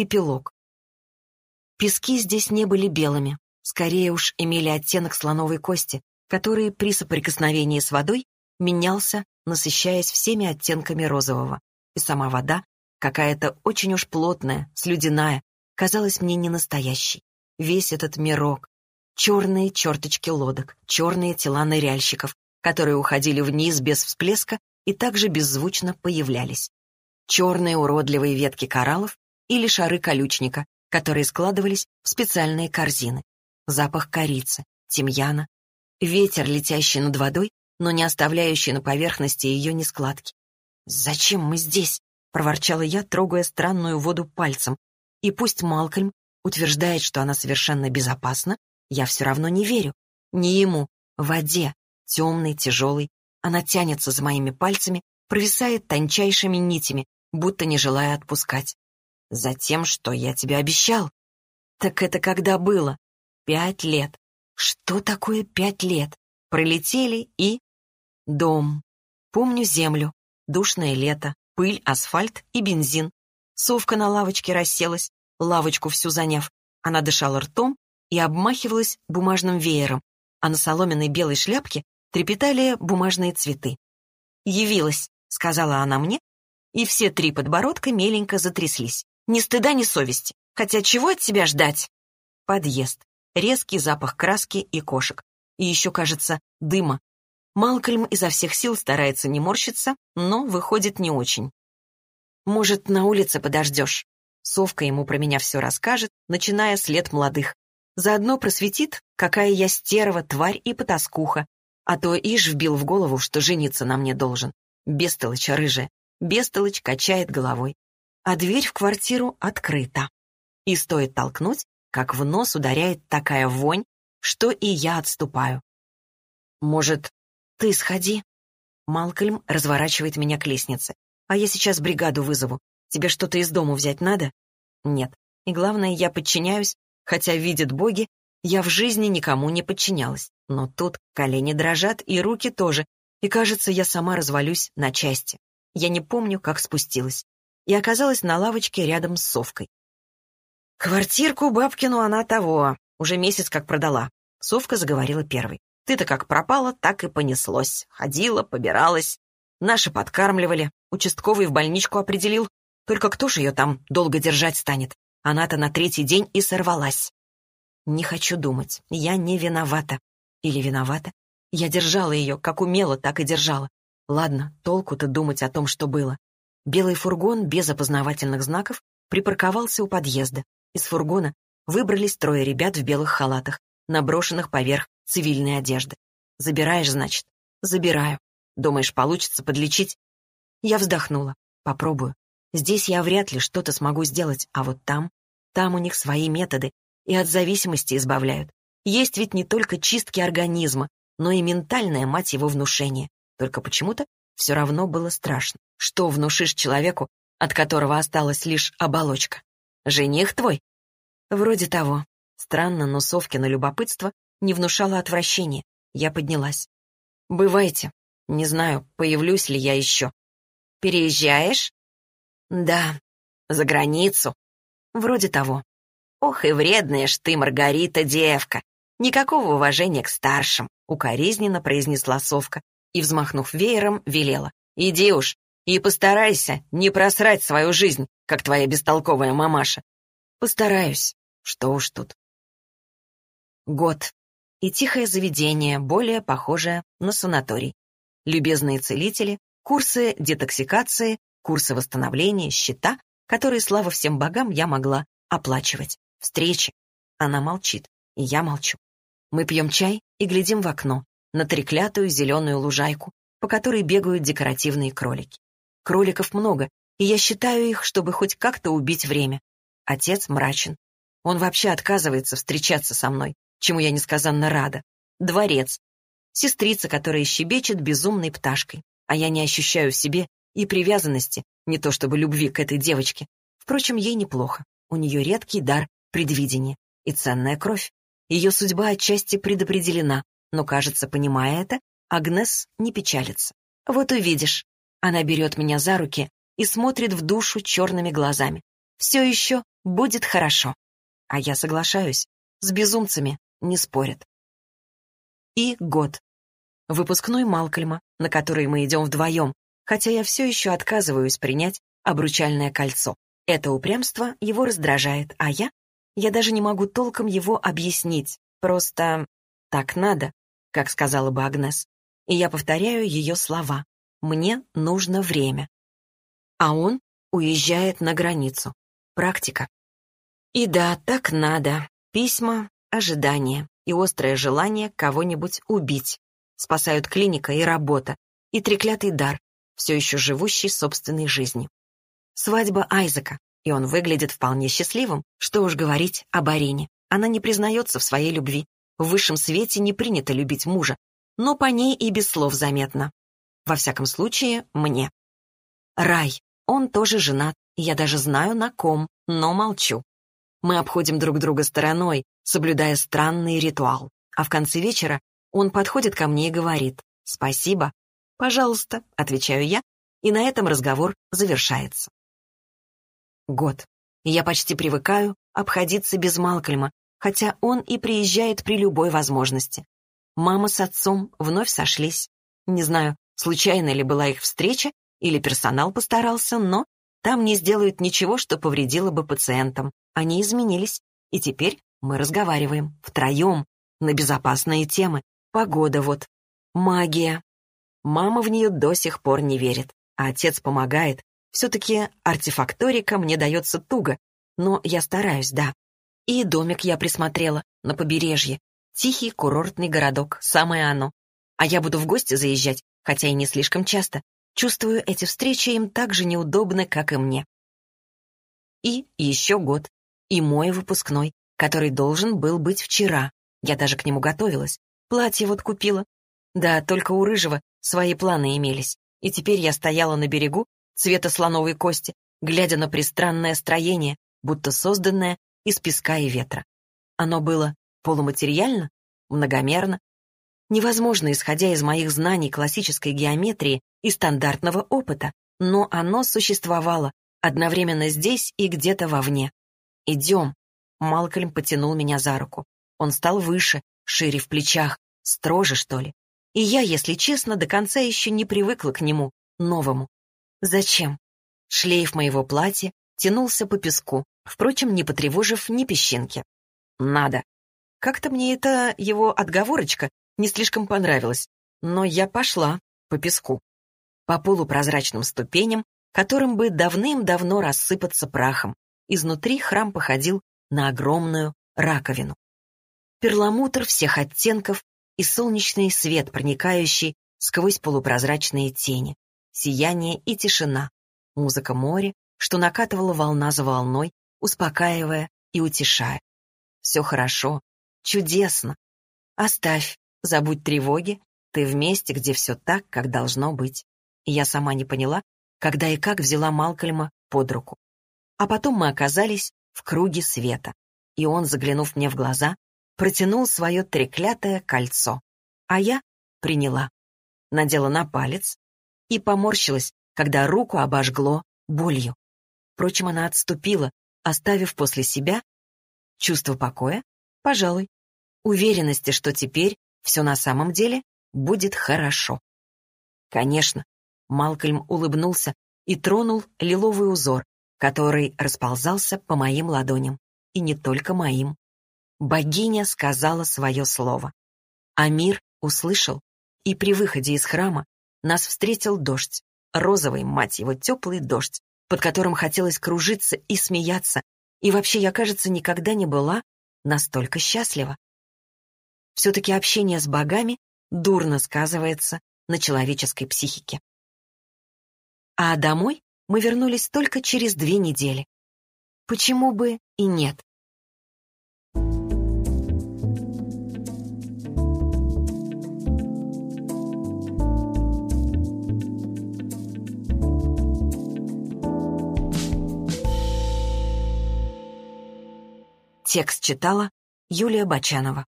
Эпилог. Пески здесь не были белыми, скорее уж имели оттенок слоновой кости, который при соприкосновении с водой менялся, насыщаясь всеми оттенками розового. И сама вода, какая-то очень уж плотная, слюдяная, казалась мне не настоящей. Весь этот мирок, черные черточки лодок, черные тела ныряльщиков, которые уходили вниз без всплеска и также беззвучно появлялись. Черные уродливые ветки кораллов или шары колючника, которые складывались в специальные корзины. Запах корицы, тимьяна, ветер, летящий над водой, но не оставляющий на поверхности ее ни складки. «Зачем мы здесь?» — проворчала я, трогая странную воду пальцем. И пусть Малкольм утверждает, что она совершенно безопасна, я все равно не верю. Не ему, воде, темной, тяжелой. Она тянется за моими пальцами, провисает тончайшими нитями, будто не желая отпускать. Затем, что я тебе обещал. Так это когда было? Пять лет. Что такое пять лет? Пролетели и... Дом. Помню землю. Душное лето, пыль, асфальт и бензин. Совка на лавочке расселась, лавочку всю заняв. Она дышала ртом и обмахивалась бумажным веером, а на соломенной белой шляпке трепетали бумажные цветы. «Явилась», — сказала она мне, и все три подбородка меленько затряслись. Ни стыда, ни совести. Хотя чего от тебя ждать? Подъезд. Резкий запах краски и кошек. И еще, кажется, дыма. Малкольм изо всех сил старается не морщиться, но выходит не очень. Может, на улице подождешь? Совка ему про меня все расскажет, начиная с лет молодых. Заодно просветит, какая я стерва, тварь и потаскуха. А то ишь вбил в голову, что жениться на мне должен. Бестолочь рыжая. Бестолочь качает головой а дверь в квартиру открыта. И стоит толкнуть, как в нос ударяет такая вонь, что и я отступаю. «Может, ты сходи?» Малкольм разворачивает меня к лестнице. «А я сейчас бригаду вызову. Тебе что-то из дому взять надо?» «Нет. И главное, я подчиняюсь, хотя, видят боги, я в жизни никому не подчинялась. Но тут колени дрожат, и руки тоже, и, кажется, я сама развалюсь на части. Я не помню, как спустилась и оказалась на лавочке рядом с Совкой. «Квартирку бабкину она того, уже месяц как продала», — Совка заговорила первой. «Ты-то как пропала, так и понеслось. Ходила, побиралась. Наши подкармливали, участковый в больничку определил. Только кто ж ее там долго держать станет? Она-то на третий день и сорвалась». «Не хочу думать. Я не виновата. Или виновата? Я держала ее, как умела, так и держала. Ладно, толку-то думать о том, что было. Белый фургон без опознавательных знаков припарковался у подъезда. Из фургона выбрались трое ребят в белых халатах, наброшенных поверх цивильной одежды. «Забираешь, значит?» «Забираю. Думаешь, получится подлечить?» Я вздохнула. «Попробую. Здесь я вряд ли что-то смогу сделать, а вот там, там у них свои методы и от зависимости избавляют. Есть ведь не только чистки организма, но и ментальное, мать его, внушение. Только почему-то все равно было страшно. Что внушишь человеку, от которого осталась лишь оболочка? Жених твой? Вроде того. Странно, но Совкино любопытство не внушало отвращения. Я поднялась. «Бывайте. Не знаю, появлюсь ли я еще». «Переезжаешь?» «Да. За границу?» «Вроде того». «Ох и вредная ж ты, Маргарита, девка! Никакого уважения к старшим!» — укоризненно произнесла Совка и, взмахнув веером, велела. «Иди уж и постарайся не просрать свою жизнь, как твоя бестолковая мамаша». «Постараюсь. Что уж тут». Год. И тихое заведение, более похожее на санаторий. Любезные целители, курсы детоксикации, курсы восстановления, счета, которые, слава всем богам, я могла оплачивать. Встречи. Она молчит, и я молчу. Мы пьем чай и глядим в окно на треклятую зеленую лужайку, по которой бегают декоративные кролики. Кроликов много, и я считаю их, чтобы хоть как-то убить время. Отец мрачен. Он вообще отказывается встречаться со мной, чему я несказанно рада. Дворец. Сестрица, которая щебечет безумной пташкой, а я не ощущаю в себе и привязанности, не то чтобы любви к этой девочке. Впрочем, ей неплохо. У нее редкий дар предвидения и ценная кровь. Ее судьба отчасти предопределена, но, кажется, понимая это, Агнес не печалится. «Вот увидишь». Она берет меня за руки и смотрит в душу черными глазами. «Все еще будет хорошо. А я соглашаюсь. С безумцами не спорят. И год. Выпускной Малкольма, на который мы идем вдвоем, хотя я все еще отказываюсь принять обручальное кольцо. Это упрямство его раздражает, а я? Я даже не могу толком его объяснить. Просто так надо, как сказала бы Агнес. И я повторяю ее слова. Мне нужно время. А он уезжает на границу. Практика. И да, так надо. Письма, ожидания и острое желание кого-нибудь убить. Спасают клиника и работа, и треклятый дар, все еще живущий собственной жизнью. Свадьба Айзека, и он выглядит вполне счастливым, что уж говорить об Арине. Она не признается в своей любви. В высшем свете не принято любить мужа, но по ней и без слов заметно. Во всяком случае, мне. Рай. Он тоже женат, я даже знаю на ком, но молчу. Мы обходим друг друга стороной, соблюдая странный ритуал. А в конце вечера он подходит ко мне и говорит «Спасибо». «Пожалуйста», — отвечаю я, и на этом разговор завершается. Год. я почти привыкаю обходиться без Малкольма, хотя он и приезжает при любой возможности. Мама с отцом вновь сошлись. Не знаю, случайно ли была их встреча, или персонал постарался, но там не сделают ничего, что повредило бы пациентам. Они изменились, и теперь мы разговариваем втроем на безопасные темы. Погода вот, магия. Мама в нее до сих пор не верит, а отец помогает. Все-таки артефакторика мне дается туго, но я стараюсь, да. И домик я присмотрела на побережье. Тихий курортный городок, самое оно. А я буду в гости заезжать, хотя и не слишком часто. Чувствую, эти встречи им так же неудобны, как и мне. И еще год. И мой выпускной, который должен был быть вчера. Я даже к нему готовилась. Платье вот купила. Да, только у Рыжего свои планы имелись. И теперь я стояла на берегу цвета слоновой кости, глядя на пристранное строение, будто созданное из песка и ветра. Оно было полуматериально, многомерно. Невозможно, исходя из моих знаний классической геометрии и стандартного опыта, но оно существовало одновременно здесь и где-то вовне. «Идем». Малкольм потянул меня за руку. Он стал выше, шире в плечах, строже, что ли. И я, если честно, до конца еще не привыкла к нему, новому. Зачем? Шлейф моего платья тянулся по песку, впрочем, не потревожив ни песчинки. Надо. Как-то мне эта его отговорочка не слишком понравилась, но я пошла по песку, по полупрозрачным ступеням, которым бы давным-давно рассыпаться прахом. Изнутри храм походил на огромную раковину. Перламутр всех оттенков и солнечный свет, проникающий сквозь полупрозрачные тени, сияние и тишина, музыка моря, что накатывала волна за волной, успокаивая и утешая. Все хорошо, чудесно. Оставь, забудь тревоги, ты в месте, где все так, как должно быть. И я сама не поняла, когда и как взяла Малкольма под руку. А потом мы оказались в круге света, и он, заглянув мне в глаза, протянул свое треклятое кольцо, а я приняла, надела на палец и поморщилась, когда руку обожгло болью. Впрочем, она отступила, оставив после себя чувство покоя, пожалуй, уверенности, что теперь все на самом деле будет хорошо. Конечно, Малкольм улыбнулся и тронул лиловый узор, который расползался по моим ладоням. И не только моим. Богиня сказала свое слово. Амир услышал, и при выходе из храма нас встретил дождь, розовый, мать его, теплый дождь, под которым хотелось кружиться и смеяться, и вообще, я, кажется, никогда не была настолько счастлива. Все-таки общение с богами дурно сказывается на человеческой психике. А домой мы вернулись только через две недели. Почему бы и нет? Текст читала Юлия Бочанова.